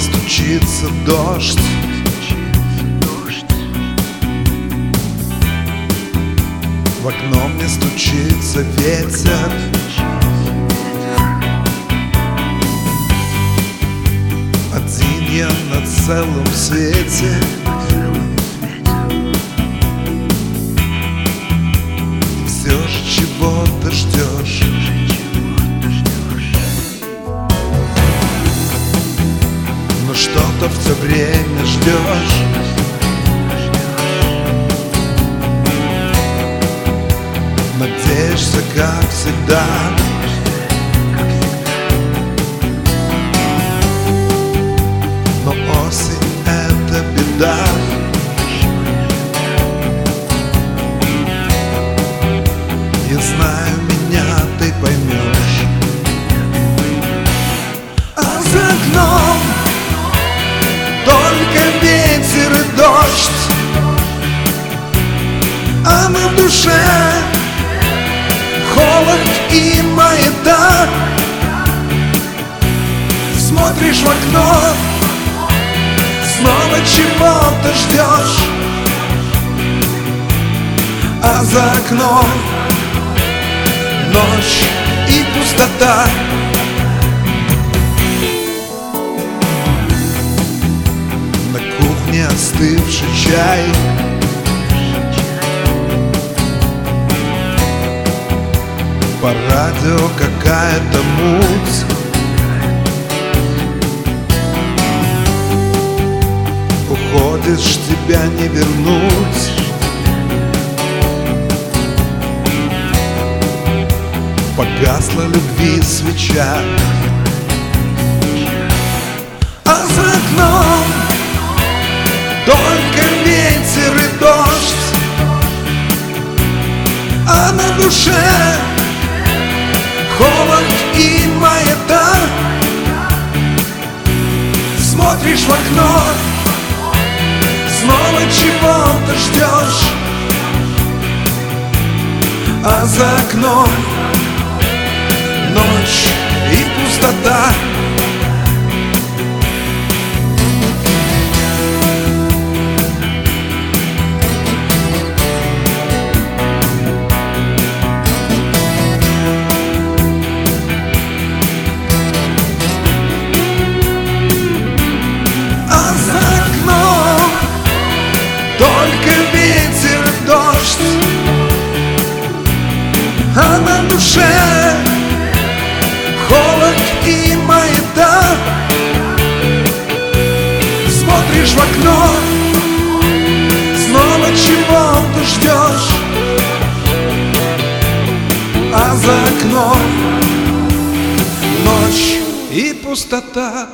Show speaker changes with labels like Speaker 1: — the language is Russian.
Speaker 1: стучится дождь. В окно мне стучится ветер. Один я на целом свете. Все же чего-то что-то все время ждешь Надеешься, как всегда. Но осень — это беда. Я знаю, меня ты поймешь А за окном дождь А мы в душе холод и маята Смотришь в окно, снова чего-то ждешь А за окном ночь и пустота кухне остывший чай. По радио какая-то муть. Уходишь, тебя не вернуть. Погасла любви свеча. А за окном Душе. Холод и маята. Смотришь в окно, снова чего-то ждешь. А за окном ночь и пустота Смотришь в окно, снова чего-то ждешь. А за окном ночь и пустота